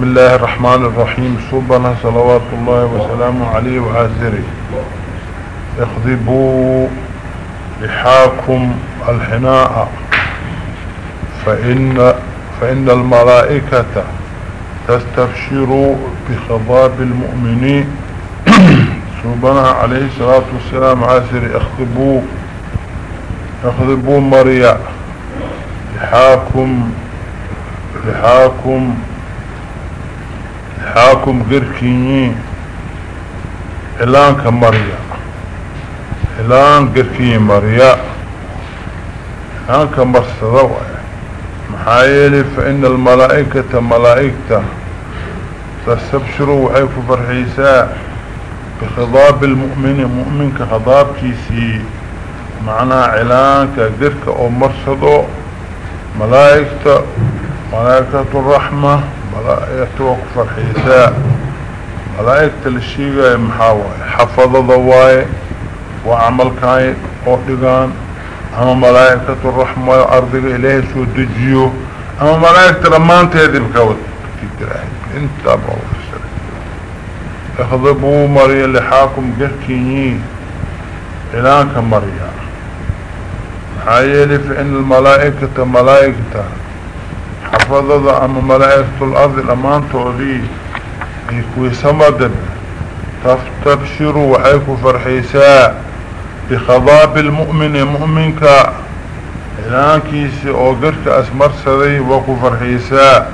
بسم الله الرحمن الرحيم. صبنا صلوات الله وسلامه عليه وآزره اخذبوا لحاكم الحناء. فإن, فإن الملائكة تستبشر بخضاب المؤمنين. صبنا عليه الصلاة والسلام. عاسر اخذبوا اخذبوا مريا لحاكم لحاكم لحاكم قركيني إلان كمريا إلان قركيني مريا إلان كمرسدوا محايلي فإن الملائكة ملائكة. تستبشروا وحيكوا فرحيساء بخضاب المؤمن مؤمن كخضاب كيسي. معنى علانك قرك أو مرسدو ملائكة ملائكة الرحمة. وكفر حيساء ملائكة الشيغة محاوة. حفظ ضواي وعمل كاي قوتقان أما ملائكة الرحمة وارضك اليه سو دجيو أما ملائكة رمان تهدي بكوت انت أبو اخذبوا مريا لحاكم قركيني الانك مريا. حيالي فإن الملائكة ملائكة حفظت أما ملائكة الأرض الأمان تولي يكوي سمد تبشروا وحيكو فرحيساء بخضاب المؤمن مؤمنك. إلان كيسي أوقرك أسمر سذي وكو فرحيساء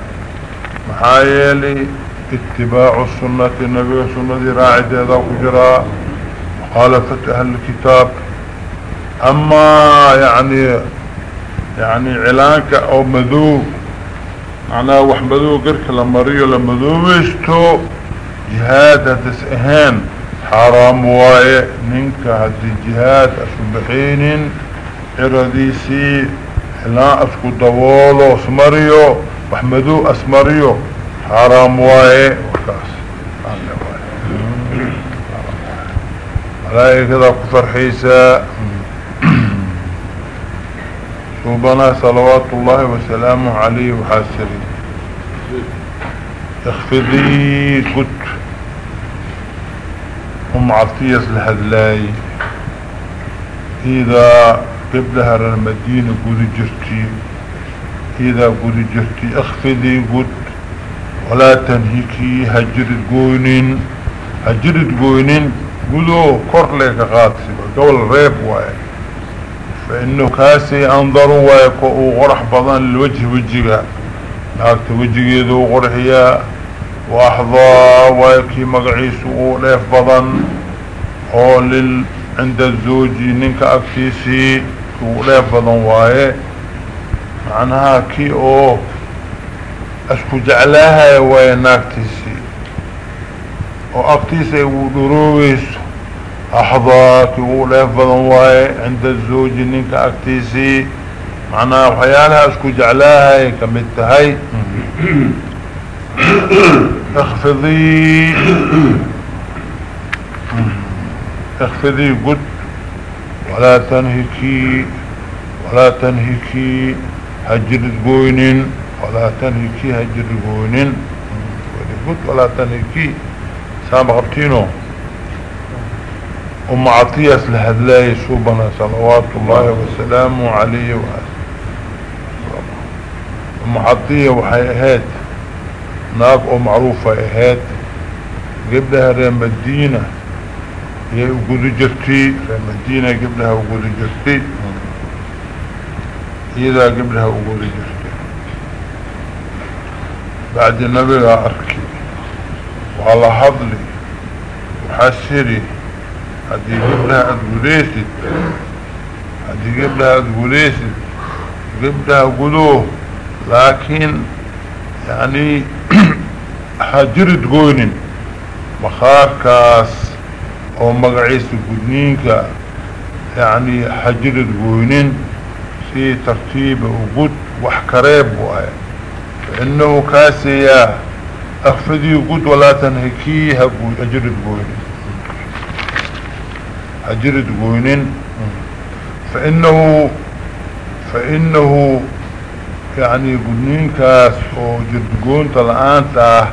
محايلي اتباع السنة النبي السنة راعد هذا وجراء مخالفة أهل الكتاب. أما يعني يعني علانك أو مذوب. معناه وحمدو قرك لمريو لمذوبشتو جهاد تسئهان حرام واي منك هدي جهاد أسبحين إراديسي لا أسكو دوولو أسمريو. وحمدو أسمريو. حرام واي وكاس. ملائكة كفر حيسى صوبنا صلوات الله وسلامه عليه وحاسري اخفضي قد أم عطيس لهدلاي إذا قبلها المدينة قد جرتي. إذا قد جرتي اخفضي قد ولا تنهيكي هجرت قوينين هجرت قوينين قدو كور لك غاتسي قول ريب واي فإنه كاسي أنظروا ويكو غرح بضان الوجه وجهها ناكت وجهي ذو غرحيا. وأحضى ويكي مقعيس وليف بضان. لل عند الزوج ننك أكتيسي. وليف بضان واي. معناها كي أو اسكو جعلاها واي ناكتيسي وأكتيسي ودرويسو أحضاك وليف واي عند الزوج إنك اكتيسي معناها وحيالها اسكو جعلاها كمتهي. اخفضي. اخفضي قد ولا تنهكي ولا تنهكي هجر قوين ولا تنهكي هجر قوين. قد ولا تنهكي. سام غبتينو أم عطية لهدلاي سوبنا صلوات الله وسلامه عليه وآله أم عطية وحي اهات ناق أم معروفة اهات قبلها الدينة هي وقود جرتي ريم الدينة قبلها وقود جرتي. إذا قبلها وقود جرتي. بعد النبي أركي وعلى حضلي وحسري هدي قبلها أدقليسد هدي قبلها أدقليسد قبلها قلوه لكن يعني هجرد قوينين مخاركاس أو مقعيس قدنينك يعني حجرد قوينين سي ترتيب وقود وحكريب وآي فإنه كاسي أخفذي قد ولا تنهكيها أجرد قوينين أجرد قوينين فإنه فإنه يعني قدنين كاس وجدقون طلعان تاه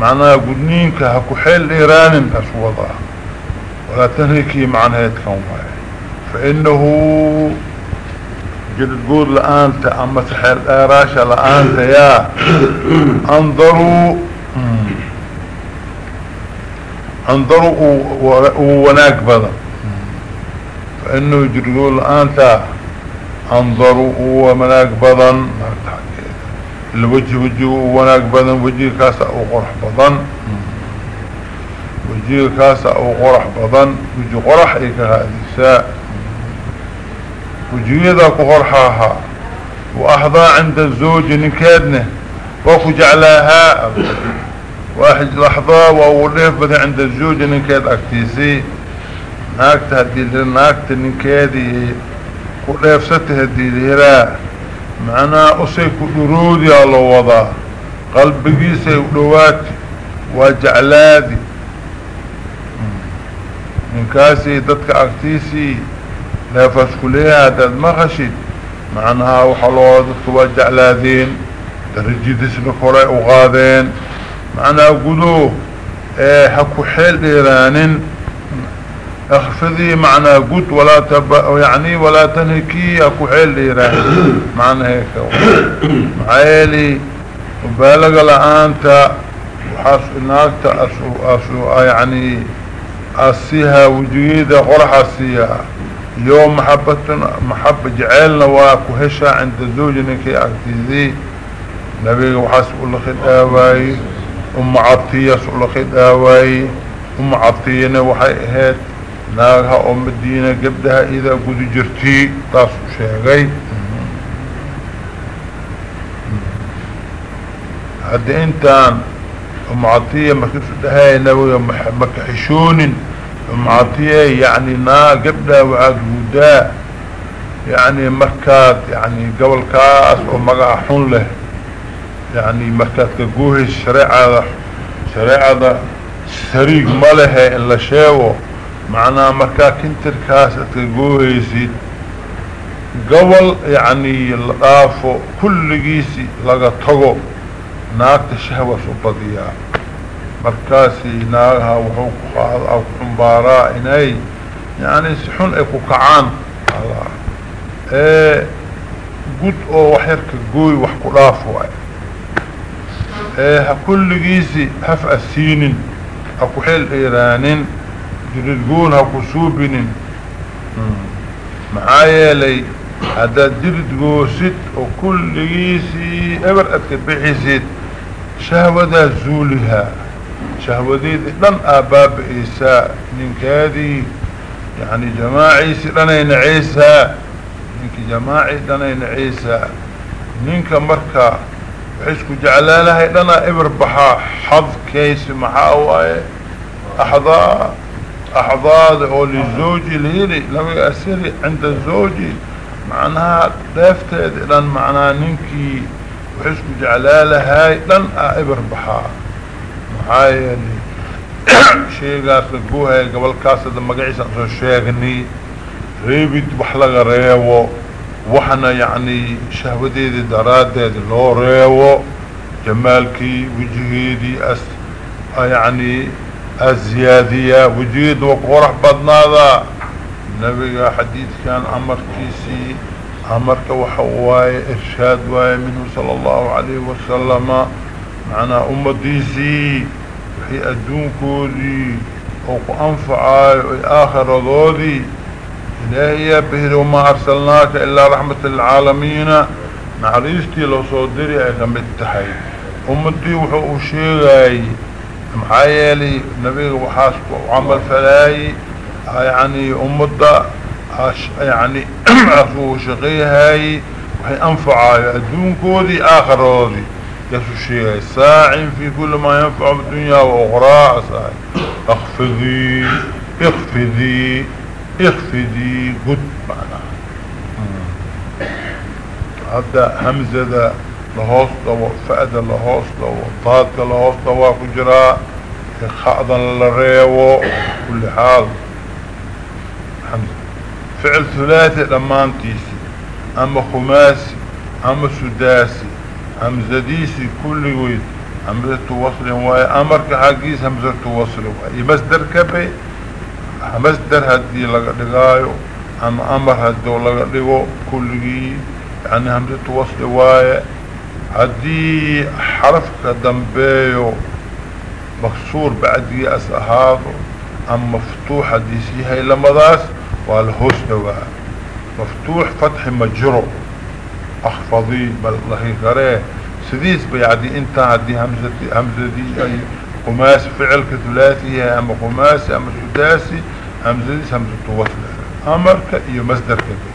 معناها قدنين كهكو حيل إيران أسوضا ولا تنهيكي معنى يتكون فإنه جدقون لآنت أما سحيل إيراشا لآنت يا أنظروا أنظروا وناك بذا فإنه جدقون لآنت انظروا ومناك بضن الوجه وجه وناك بضن وجه كاسا أو قرح بضن وجه كاسا أو قرح بضن وجه قرح إيك هذه الساء. وجه ذاك قرحاها. واحضى عند الزوج نكادنه. جعلها واحد لحظة ووليه بدأ عند الزوج نكاد أكتيسي. naagta haddii la naagta ninkeedii ku dheefsatay haddii la macnaha usay ku dhuroodiyaa loo wadaa. Qalbigiisay u dhowaati. Waa jeclaadi. Hmm. Ninkaasi dadka agtiisii dheefas ku leeyahay haddaad maqashid macnaha waxaa loo wadaa dadka waa jeclaadeen. Darajadiisna koray u qaadeen. Macnaha gudoo ee ha ku xeel dheeraanin. اخفضي معنى قد ولا تب يعني ولا تنهكي اكو حيل ليران معنى هيك معايلي وبالغ لآنت وحاس اناكت أسو أسو يعني أسيها وجيدة غرح أسيها. يوم محبة محبة جعلنا واكو هشا عند الزوج نكي اكتيزي نبي وحاس الله خد آواي أم عطية الله خد آواي أم عطية وحي اهات ناغها أم الدينة قبدها إذا قد جرتي تاسو شيغي هاد إنتان أم عطية مكسو دهاي نوي مكحشون أم عطية يعني نا قبدها وعاد ودا. يعني مركات يعني قبل كاس ومقع حن له. يعني مركات كقوه الشريعة شريعة سريق ماله إلا macnaha markaa kintirkaas adka goohaysid gobol yacnii la dhaafo kulligiisi laga tago naagta shahwaas u badiyaa. Markaasi naagaha wuxuu ku qaada ku xumbaaraa inay yacnii si xun ay ku kacaan. Ee gud oo wax yarka gooy wax ku dhaafo ah ee ha kulligiisi haf asiinin ha ku xeel dheeraanin jiridguun ha ku suubinin. Hmm. Maxaa yeelay haddaad jirid goosid oo kulligiisii eber adka bixisid shahwadaa zuulihaa shahwadeedii dhan aa baaba-aysaa ninkaadii yacni jamaaciisii dhanay nacaysaa ninkii jamaacii dhanay nacaysaa ninka marka waxay isku jeclaalahay dhanaa eber baxaa xadkaysi maxaa waaye? Axdaa axdaada oo lizawji lahili laga asiri cinda zawji macnaha dheefteeda dhan macnaha ninkii wax isku jeclaa lahaay dhan ah ibir baxaa maxaa yeelay sheegaas la goohaya gobolkaas hadda magaciisa aan soo sheegnay reebid wax laga reebo waxna yacni shahwadeedii daraaddeeda loo reebo jamaalkii wejigeedii as yacni الزيادية وجيد وقرح بدنادا. نبي حديث كان عمر كيسي عمرك وحواي إرشاد واي منه صلى الله عليه وسلم. معنا أم ديسي وحي أدون كودي وقو أنفعاي آخر ضودي إلهي بهر وما أرسلناك إلا رحمة العالمين نعريستي لو صدري أكمل التحي أم دي وحو شيغاي محايلي نبي وحاسب وعمل فلاي يعني أمضى يعني أخو شقيهاي وحي أنفع الدون كودي آخر روضي يسو الشيء ساع في كل ما ينفع بالدنيا وأخرى اخفضي اخفضي اخفضي قد معنا. هذا همزة ذا لهوس دو فأد لهوس دو طادك لهوس دو كجراء خاضا للريو كل حال. حمزة فعل ثلاثي لما انتيسي اما خماسي اما سداسي همزديسي كل ويد. همزة وصل وأي امرك حقيس همزة وصل وأي. مصدر كبه مصدر هدي لغايو اما أمر هدو لغايو كل يعني همزة وصل وأي. هدي حرف كدنبيو مكسور بعدي اسهاضو أم مفتوح هدي هاي لمداس والهوس مفتوح فتح مجرو. أخفضي بل الله كريه سديس بيعدي إنت هدي همزة همزة دي أي قماس فعل كثلاثي اما قماس اما سداسي همزة دي همزة وصل أمرك ايو مصدر كده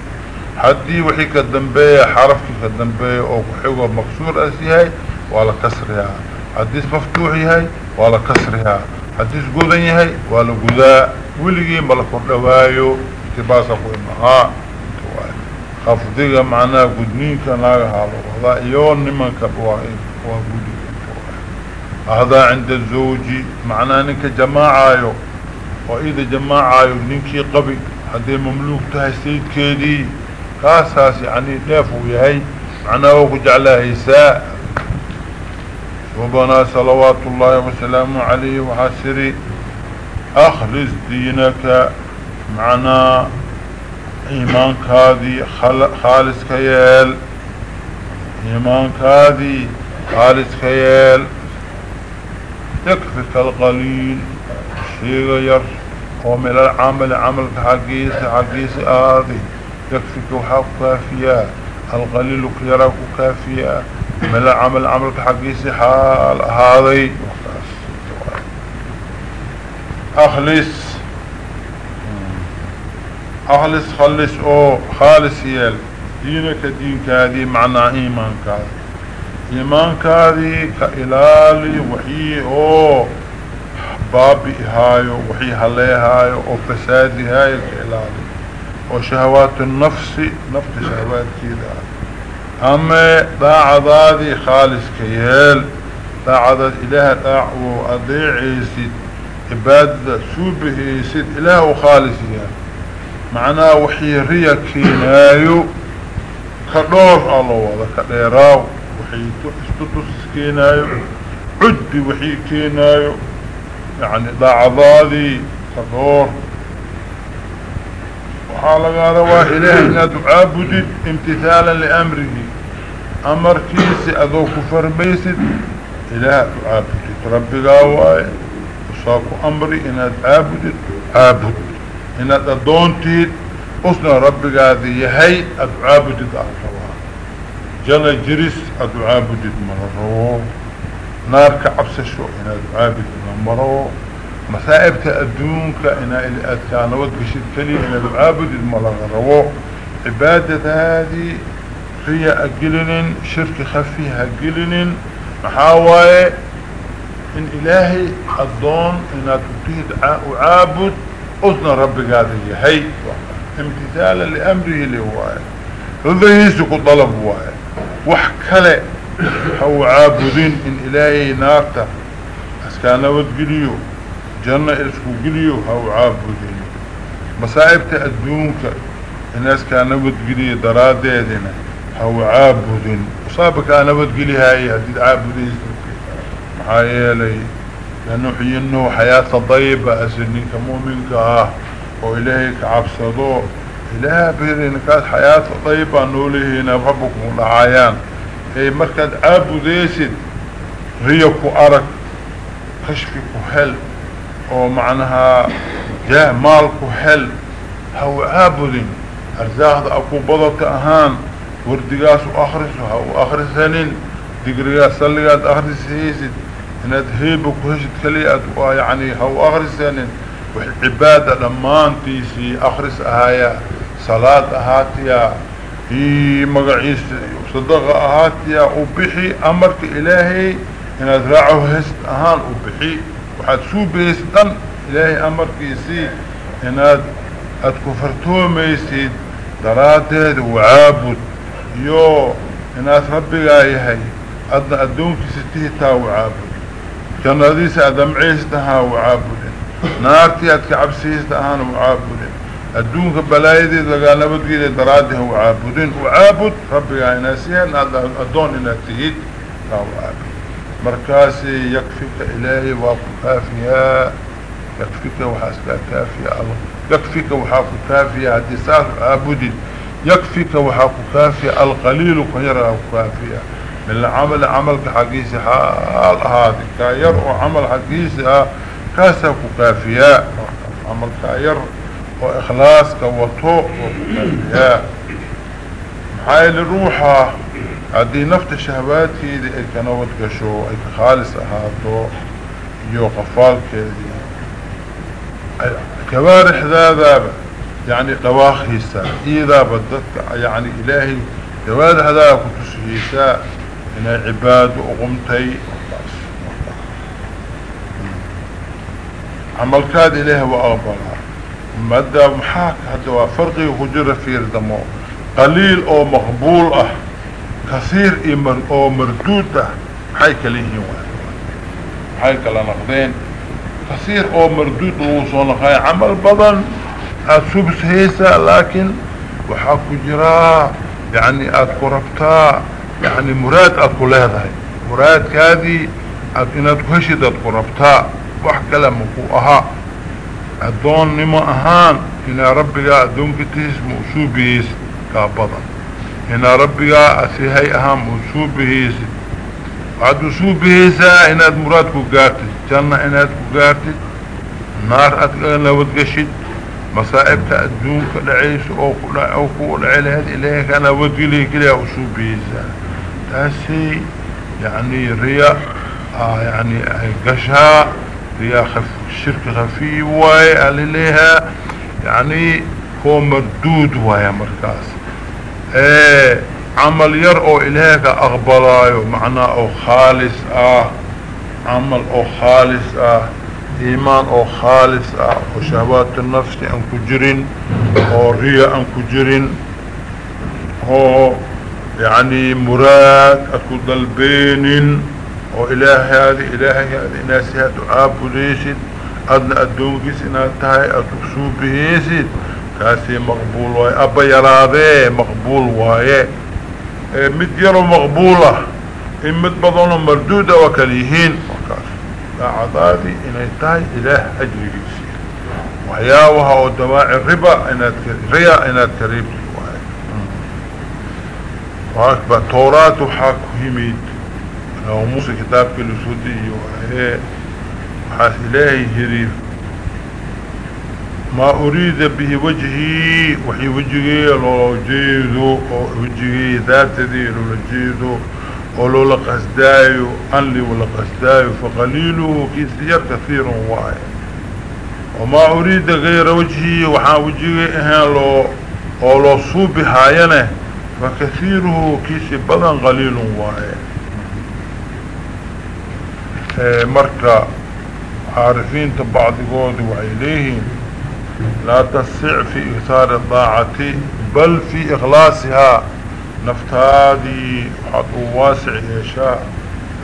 حدي وحي كالدنباية حرف كالدنباية أو كحيوة مكسور اسيهاي ولا كسرها حديث مفتوحي هاي ولا كسرها حديث هاي ولا قوداء ولغي ملكور دوايو اتباسا قويمها خفضية معناه قدنين كناغها هذا يون نمان كبوائي وقودي هذا عند الزوجي معناه انك جماعة وإذا جماعة ننكي قبي هذه مملوك تهي سيد كيدي. kaasaas yani dheef uu yahay macnaha waa ku jeclaahaysaa subanaa salawaatu ullaahi wasalaamu calayhi waxaa siri akhlis diinaka macnaa iimaankaadii khaalis ka yeel iimaankaadii khaalis ka yeel. Yakfika alqaliil sheega yar oo milal camali camalka xaggiisa xaggiisa aadi. يكفيك وحق كافية. القليل كيراك كافية. من العمل عملك حقيسي حال هذي أخلص. أخلص خلص. أو خالص يال دينك دينك هذه معنى إيمانك. هذه إيمانك هذه كإلالي وحي. أو بابي هايو وحي هلي هايو أو فسادي هايو كإلالي وشهوات النفس نفس شهوات كذا أما داعة ذادي خالص كيال داعة إله داع وأضيع يسيد عبادة سوبه يسيد إله وخالص يعني معناه وحي ريا كينايو كدور الله وضا كديراو وحي استطس كينايو عدبي وحي كينايو يعني داعة ذادي كدور وحالة روا إله إناد عابدت امتثالا لأمره. أمر كيسي أذو كفر بيسد إله عابدت ربي قاواي وصاكو أمري إناد عابدت عابد إناد أدونتيد أصنع ربي قاذي يهي أدو عابدت أروا جنة جريس أدو عابدت مرروا. نار كعبس شو إناد عابدت مرروا. مسائب تأدونك إنا إلي وقشد كلي إنا العابد الملغرو عبادة هذه هي أقلن شرك خفيها أقلن محاوية إن إلهي الضون إنا تبتيد عابد أذن ربك هذه هي امتثالا لأمره اللي هو. هذا يسك طلب هو. وحكالي هو عابدين إن إلهي نارته أسكان وقليو جنة اسكو قليو هاو عابدين مصائب تأدونك الناس كان نبت قلي دراديدنا هاو عابدين وصابك أنا نبت قلي هاي هديد عابدين محايا لي لأنه حينه حياة طيبة أسنينك مؤمنك آه وإلهيك عبصدو إله بيرين كانت حياة طيبة نوليه نبحبكم العيان اي مركز عابديسد ريكو أرك خشفكو هل ومعناها جاه مالك حل هو عابد ارزاق اكو بضك اهان وردقاس واخرس هو اخرسانين دقرقاس سلقات اخرسيسد اناد هيبك وهشت كليات يعني هو اخرسانين وعبادة لما انتيسي اخرس اهايا صلاة اهاتيا هي مقعيس صدق اهاتيا وبحي امرك الهي اناد راعه هست اهان وبحي waxaad suubaysid dhan ilaahay amarkiisii inaad aada kufartoomaysid daraaddeeda wacaabud iyo inaad rabbigaa yahay adna addoonkiisa tihitaa wacaabud. Jannadiisa aad damcaysid ahaa wacaabudin. Naartii aad ka cabsiysid ahaana wacaabudin. Adduunka balaayadeed lagaa nabadgeeda daraaddiha wacaabudin. Wacaabud rabbigaa inaad sihan aad addoon inaad tihid taa wacaabud. مركاسي يكفيك إلهي وكافيا يكفيك وحاسك كافيا الله. يكفيك وحاك كافيا هدسات عابدين يكفيك وحاك كافيا القليل خير كافيا. من العمل عملك حقيسي حال هذه كاير وعمل حقيسي كاسك كافيا. عمل كاير وإخلاص كوطو وكافيا. محايل روحه. هذه نفط الشهبات كيدي اي كانوات قشو اي كخالص اهاتو يو قفال كيدي كوارح ذا ذا يعني قواخيسا اذا بدك يعني الهي كوارح ذا كتسهيسا من عباد وقمتي عمل كاد إليه وأغبرها مدى محاك هذا فرقي وخجر في ردمو قليل أو مقبول آه كثير إمر أو مردودة. حي كليهين حي كلا نقدين كثير أو مردود وصول خاي عمل بدن أسوبس هيسا لكن وحاكو جراء يعني أذكربتا يعني مراد أذكر لهذا مراد كادي أذكر هشد أذكربتا وحكا لمكو أها. أدون نما أهان. إن ربك أدون كتيس مؤسوبيس كابضا إن ربك أسيهي أهم مؤسوبيس وعد إن أد مرادكو قارتي جنة أدكو قارتي نار أتقلنا ودقشد مصائب تأدون كالعيس أو كو العيلة هذه إليه كان ودقلي كلا أسوبيسا تأسي يعني رياء آه يعني قشها. رياء خف الشرك خفي واي قال لها يعني هو مردود واي مركز. camal yar oo ilaahay ka aqbalaayo macnaa oo khaalis ah camal oo khaalis ah iimaan oo khaalis ah oo shahawaatu nafsi aan ku jirin oo riya aan ku jirin oo yacnii muraad aad ku dalbeenin oo ilaahay aada ilaahay aada inaasi aada u caabudaysid aadna addoonkiis inaad tahay aada ku suubihaysid كاسي مقبول واي. أبا يراده مقبول واي. مديرو مقبولة. إمد بضانو مردودة وكليهين. وكاس. لا عضادي إنها تهي إله أجريسي وحياوها ودواعي الربا إنها ريا إنها تريب واي. وأكبر توراة وحاكو هميد لو موسى كتاب كل سودي وهي حاس إلهي هريف. ما أريد به وجهي وحي وجهي لو جيدو وجهي ذات ذي لو جيدو ولو لقصدايو أنلي ولقصدايو فقليله كثير كثير واي وما أريد غير وجهي وحا وجهي إهان لو ولو صوبي هاينه فكثيره كيسي بدن قليل واي مركا عارفين تبعض laa tasix fi igtaari daacati bal fii ikhlaasihaa naftaadii waxaad uu waasic yeeshaa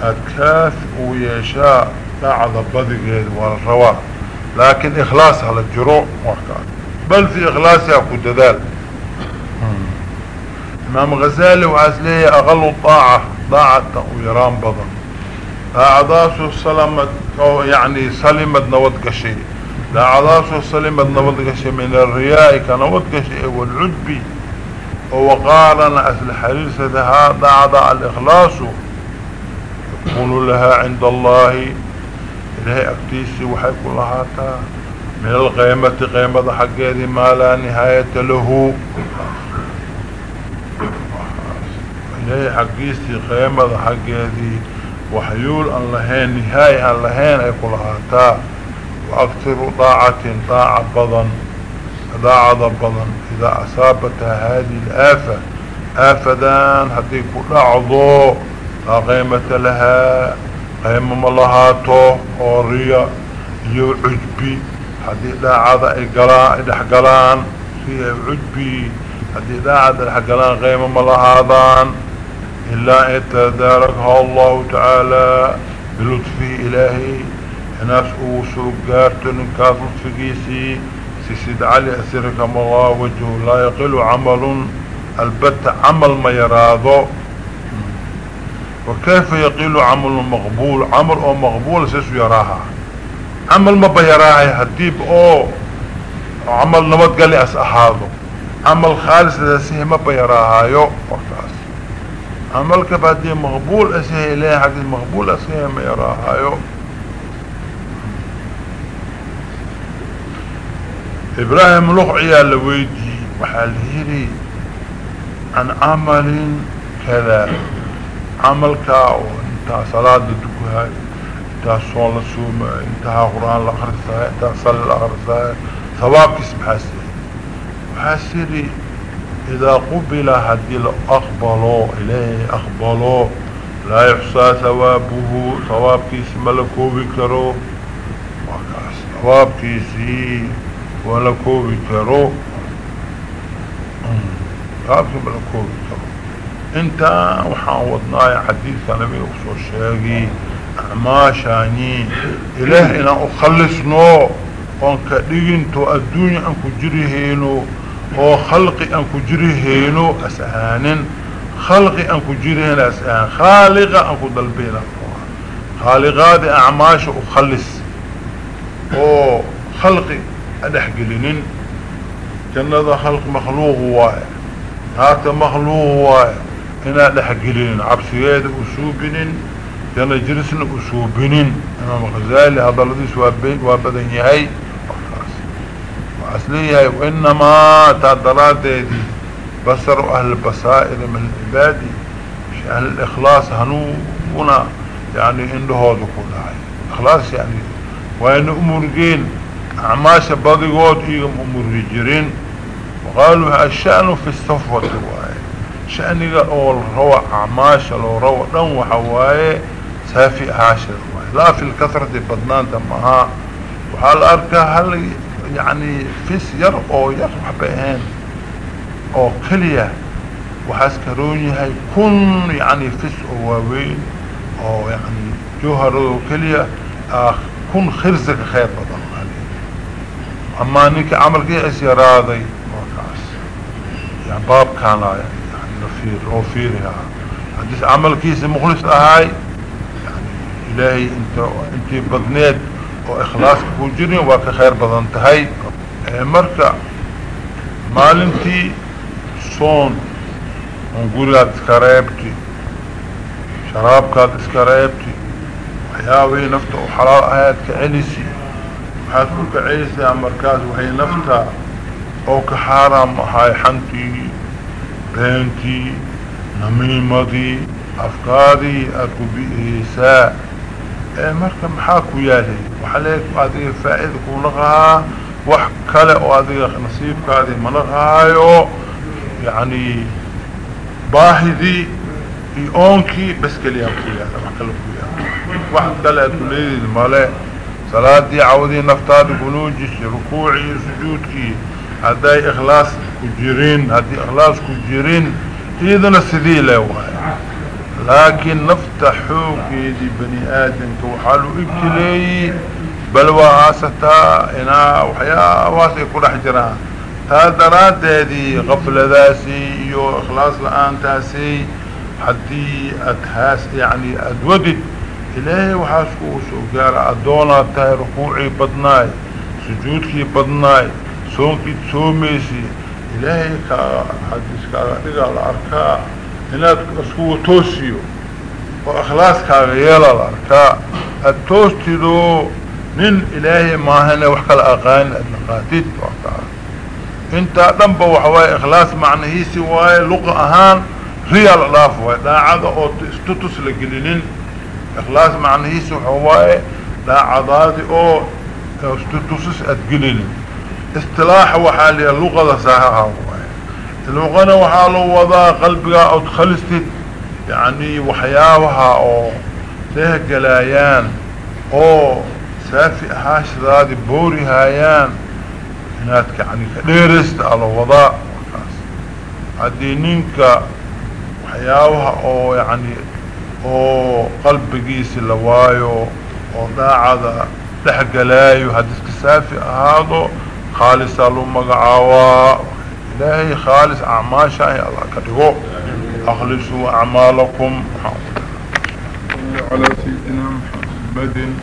aad kaafi uu yeeshaa daacda badigeed waa la rabaa laakiin ikhlaas hala jiro warkaas bal fii ikhlaasihaa ku dadaal imaam ghazaali waxaas leeyahay aqalu daaca daacata u yaraan badan daacadaasuu salamad oo yacni salimad nabad gashay daacadaasoo salimad nabadgashay min alriyaa-i ka nabadgashay ee walcudbi oo waqaarana asla xariirsatahaa daacda al-ikhlaasu yakuunu lahaa cinda allaahi ilaahay agtiisii waxay ku lahaataa min alqeymati qeymada xaggeedii maa laa nihaayata lahu. Ilaahay xaggiisii qeymada xaggeedii waxyuul aan lahayn nihaaya aan lahayn ay ku lahaataa. وأكثر طاعة طاعة بضن طاعة بضن إذا أصابتها هذه الآفة آفدان هذه كل عضو لا قيمة لها قيمة ملهاته أوريا يو عجبي هذه لا عضا إقلاء إدحقلان فيها عجبي هذه لا عضا إدحقلان قيمة ملهاضان إلا أن تداركها الله تعالى بلطفه إلهي inaas uu soo gaarto ninkaas lutfigiisii sisid cali asirkama allah wajahu laa yaqilu camalun albata camal ma yaraado wakayfa yaqilu camalu maqbuul camal oo maqbuula seesu yaraaha camal maba yaraahay hadiib oo camal nabadgali as ahaado camal khaalisasihi maba yaraahayo warkaas camalkaba haddii maqbuul asihe ilahay xaggiis maqbuul asihe ma yaraahayo إبراهيم لغعي لويدي وحالهيري عن عمل كذا. عمل كاو انت صلاة دكوهاي انت صلاة سومة انت قرآن الأخرسة انت صلى الأخرسة ثواب كسب حاسي وحاسيري إذا قبل هدي أقبلوا إليه أقبلوا لا يحصى ثوابه. ثواب كيس ملكو بكرو. ثواب كيسي. waa la koobi karo qaabkii mm, ma la koobi karo intaan waxaan wadnaayo xadiidka nabiga ku soo sheegay acmaashaani ilaah inaan u khalisno oon ka dhiginto adduunya aan ku jiri hayno oo khalqi aan ku jiri hayno as-aanin khalqi aan ku jiri hayno as-aan khaaliqa aan ku dalbayna. Khaaliqaadi acmaasha u khalis. Oo khalqi أدح قلنين كان هذا خلق مخلوق واي هذا مخلوق واي هنا أدح قلنين عبسيات أسوبنين. كان جرسن أسوبنين. أنا غزالي هذا الذي سوابين وابدن يهي. وعسليه وإنما تعدراتي دي. بصر أهل البسائل من العبادي مش أهل الإخلاص هنونا يعني عنده هذا كل عين إخلاص يعني. وإن أمور جيل acmaasha badigood iyo muri jirin waqaaluu ashanu fi safwati waaye shaniga oo la rabo acmaasha loo rabo dhan waxa waaye saafi ahaasha waaye laa fi lkasrati badnaanta maaha waxaa la arkaa hal yani fis yar oo yar waxba ahayn oo keliya waxaas karoon yahay kun yani fis oo waaweyn oo yani jawharado keliya kun khirsi ka kheyr badan أما نيك عمل كي اسيراضي وكاس يعني باب كان يعني نفير أو فيرها حديث عمل كيس مخلص أهاي؟ يعني إلهي أنت أنت بدنيت وإخلاص كوجرين وكا خير بدن تهي مركا مالنتي صون ونقول اسكاريبتي شرابك اسكاريبتي وحياوي نفتا وحلال waxaad ku kacaysaa markaas waxay naftaa oo ka xaaraam ahay xantii beentii namiimadii afkaadii aad ku bi-eysaa ee marka maxaa ku yaalay? Waxaa leeg adiga faa'ida kuula qahaa wax kale oo adiga nasiibkaadii mala qahaayo yacni baahidii iyo oonkii bas keliyaa ku yaalla wax kale ku yaalla wax kale aad ku leedeed male salaadii cawdii naftaada kunuujiisi rukuucii iyo sujuudkii hadday ikhlaas ku jirin haddii ikhlaas ku jirin iyadana sidii le waayo laakiin nafta xooggeedii bani aadamka waxaa lu ibtileeyey bal waa haasataa inaa waxyaabahaas ay ku dhex jiraan. Taa daraaddeedii kafladaasi iyo ikhlaas la'aantaasi haddii ad haas yacni aada wadid ilaahay waxaas kugu soo gaara addoonaad tahay rukuucii badnaay sujuudkii badnaay soonkiid soomaysii ilaahay kaa xadiiskaaga dhigaa la arkaa inaad iskugu toosiyo oo akhlaaskaaga yeelaa la arkaa. Aada toostidoo nin ilaahay maahane wax kala aqaanin aada naqaatid wakaa intaa dhanba waxa waaye ikhlaas macnihiisi waaye luqa ahaan riyaa la dhaaf waaye dhaacada oo istutus la gelinin ikhlaas macnihiisa waxaa waaye daacadaadi oo tutusis adgelinin istilaaxa waxaa la yaha luqada sahaha waaye luqana waxaa loo wadaa qalbigaa ood khalistid yacni waxyaabaha oo sehgalaayaan oo saafi ahaashadaadi boorihaayaan inaad yani ka dheeraysta a loo wadaa markaas haddii ninka waxyaabaha oo yacni أو قلب قيس اللوايو أو داعذا دح قلايو هديسك سافي هذا خالص له مقعوا إلهي خالص أعماشا يا الله كدقوا أخلصوا أعمالكم على سيدنا محمد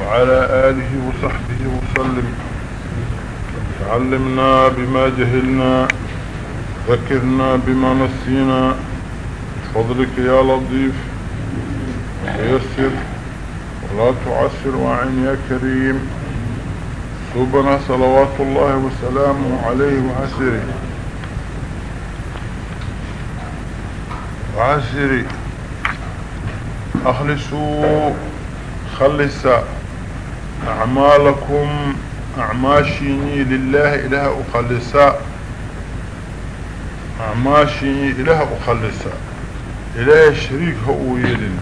وعلى آله وصحبه وسلم تعلمنا بما جهلنا ذكرنا بما نسينا فضلك يا لطيف ويسر ولا تعسر وعين يا كريم. سبنا صلوات الله وسلامه عليه وعسره وعسره أخلصوا خلص أعمالكم. أعماشيني لله إله أخلصا أعماشيني إله أخلصا إله شريك هو يلنا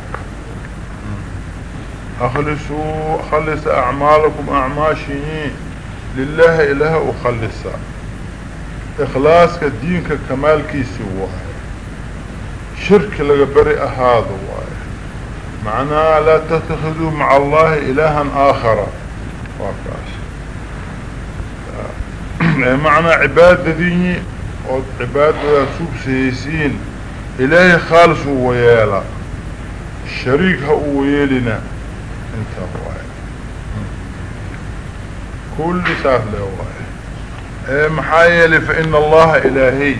أخلصوا خلص أعمالكم أعماشيني لله إله أخلصا إخلاصك دينك كمال كيسي واحد شرك لقبرئ هذا واحد معناه لا تتخذوا مع الله إلها آخر وقاس معنى عبادة ديني عبادة سوب سيسين إلهي خالص ويالا الشريك هو ويالنا انت هواي كل سهل هواي محايل فإن الله إلهي.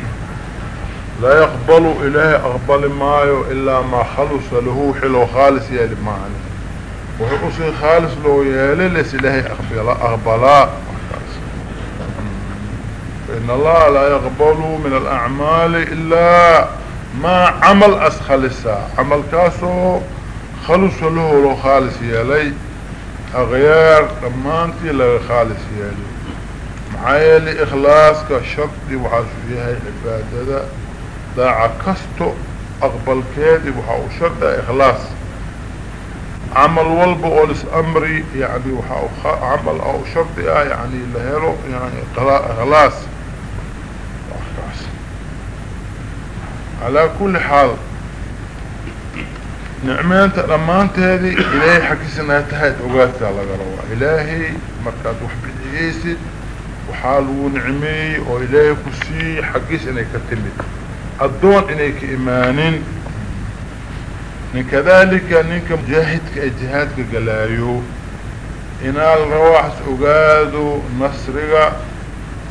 لا يقبل إلهي أقبل مايو إلا ما خلص له حلو خالص يالي معنى وحقصي خالص له يالي ليس إلهي أقبلا أقبلا فإن الله لا يقبل من الأعمال إلا ما عمل أسخلصا. عمل كاسو khalusa lahoo loo khaalis yeelay akhyaar dhammaantii laga khaalis yeelay. Maxaa yeelay ikhlaaska shardi waxaasuu yahay cibaadada daaca kasto aqbalkeedii waxaa u shardaa ikhlaas. Camal walba oo lis amri yani waxaa camal oo u shardi ah yani la helo yani ikhlaas. Calaa kulli xaal nicmeenta dhammaanteedii ilaahay xaggiisa inay tahay ogaataa laga rabaa ilaahay markaad wax bixiyeysid waxaa lagu nicmeeyey oo ilaahay ku siiyey xaggiisa inay ka timid. Addoon inay ka imaanin. Ninkadaalika ninka mujaahidka ee jihaadka galaayo inaal rawaax ogaado nasriga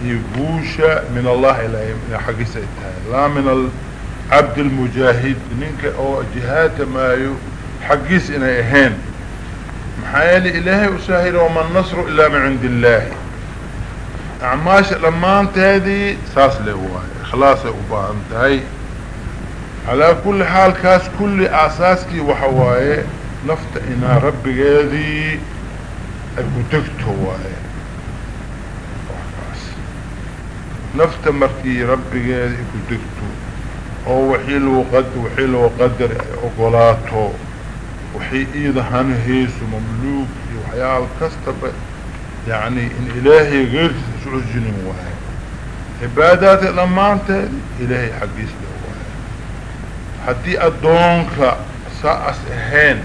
iyo guusha min allahi ilaahay xaggiisa ay tahay. Laa min cabdilmujaahid ninka oo jihaatamaayo xaggiis inay ahayn. Maxaa yeelay ilaahay u saahil waman nasru ilaa min cindi illaahi acmaasha dhammaanteedii saas le waayo. Ikhlaasay u baahan tahay. Calaa kulli xaal kaas kulli aasaaskii waxa waaye nafta inaa rabbigeedii ay ku tegto waaye. Nafta markii rabbigeeda ay ku tegto oo wixii loo qadar wixii loo qadar ay ogolaato wixii iida hanahayso mamluuq iyo waxyaaba kastaba yacni in ilaahay geyrkiisa sucusinin waayo. Cibaadaadka dhammaanteed ilaahay xaggiisla waayo. Haddii addoonka saas ahayn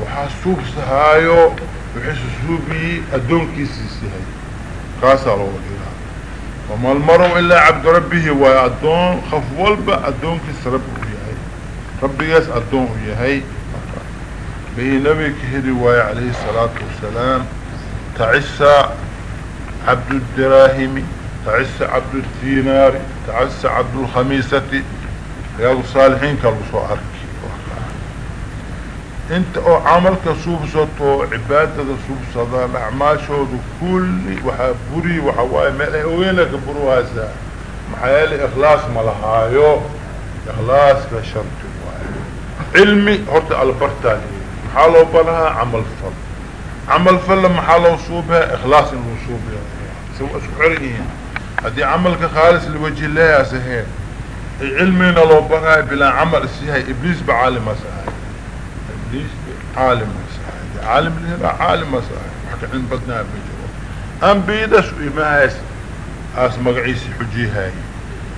waxaa suubsahaayo wixiisa suubiyey addoonkiisiis yahay kaasaa looga dhig وما المرء إلا عبد ربه وأدون خف والبا أدون كس ربه يهي ربي يس أدون يهي به نبي كهدي ويا عليه الصلاة والسلام تعسى عبد الدراهم تعسى عبد الدينار تعسى عبد الخميسة رياض الصالحين كالبسوا أركي انت او عملك سوبسطو عبادة سوبسطو الاعمال شهدو كل وحابوري وحواي مالي وينك بروها سا محيالي اخلاص ملهايو اخلاص كشرط علمي هرت البرتالي محالو بلها عمل فل عمل فل محالو صوبها اخلاص الوصوبها سوء سحرين هدي عملك خالص لوجه الله يا سهيل علمنا لو بلها بلا عمل سيها ابليس بعالم سهيل ليش عالم مساعد عالم لنا عالم مساعد حكى عن بدنا بجرو أم بيدس وإما هاس هاس مقعيس حجي هاي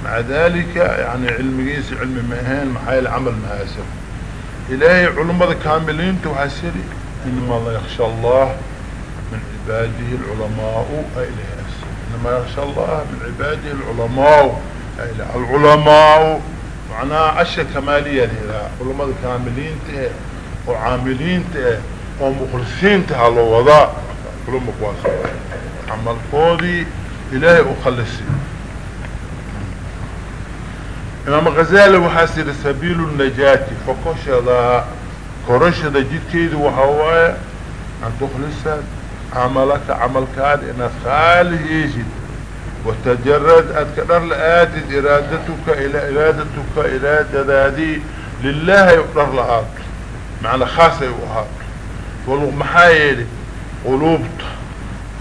مع ذلك يعني علم قيس علم مهين محايا العمل مهاسب إلهي علماء كاملين توحسري إنما الله يخشى الله من عباده العلماء إلهي إنما يخشى الله من عباده العلماء العلماء. معناها أشياء كمالية لها. علماء كاملين oo caamiliinta ah oo mukhlisiinta ha loo wadaa culama kuwaas camalkoodii ilaahay u khalisi imaam ghazaali waxaas yidhi sabiilu najaati fakoshadaa korashada jidkeeda waxaa waaye an tukhlisa camalaka camalkaada inaad khaali heeshid watajarad aad ka dhar la aadid iraadatuka iraadatuka iraadadaadii lilaahay dhar la-aad معنى خاصة يوهات والمحايلي قلوبت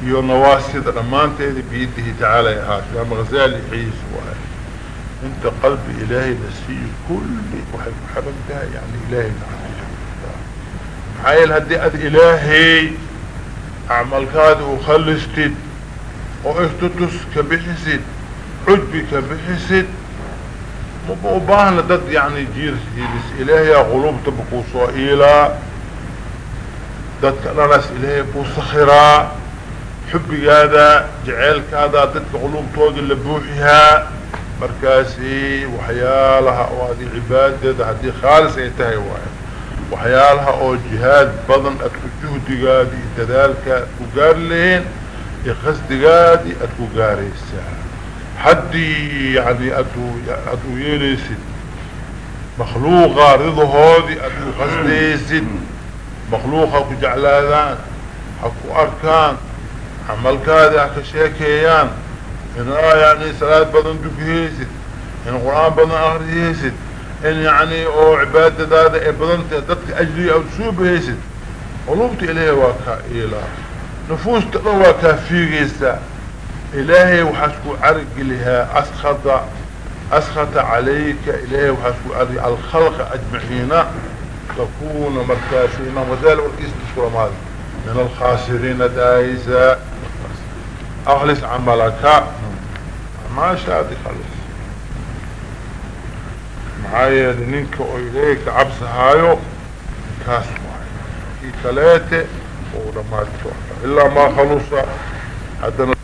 يو نواسد رمانته بيده تعالى يهات يا مغزالي حيث وهي انت قلب الهي نسي كل وحب حببتها يعني الهي نعطيه محايل هدي اذ الهي اعمل كاد وخلصتد واهتتس كبحسد عجبي كبحسد مباهنا ضد يعني جير هيلس إلهي غلوب تبقوا صائلا ضد كنرس إلهي بوصخرا حبي هذا جعلك هذا ضد غلوب طوق اللي بوحيها. مركاسي وحيالها وهذه عبادة هذه خالص ينتهي واحد. وحيالها أو جهاد بضن أتكو جهد قادي تذلك وقال لهن يخصد قادي أتكو قاريسا حدي يعني اتو, أتو يليسد مخلوقة رضو هذي اتكو خصديسد مخلوقة كجعلادان حكو أركان. عمل كادي اكشيكيان إن آه يعني صلاة بدن دكيسد إن القرآن بدن أخريسد إن يعني أو عبادة هذا بدن تدك أجلي أو تسوب هيسد قلوبت إليه واكا إله نفوس تقوى كافيغيسا. إلهي وحسكو عرق لها أسخط أسخط عليك. إلهي وحسكو عرق الخلق أجمعين تكون مركاسين وذلك والإستشكر ماذا من الخاسرين دايسا أخلص عملك. ما شادي خلص. معايا لننك وإليك عبس هايو. كاس معايا في ثلاثة. ورمات إلا ما خلص. حتى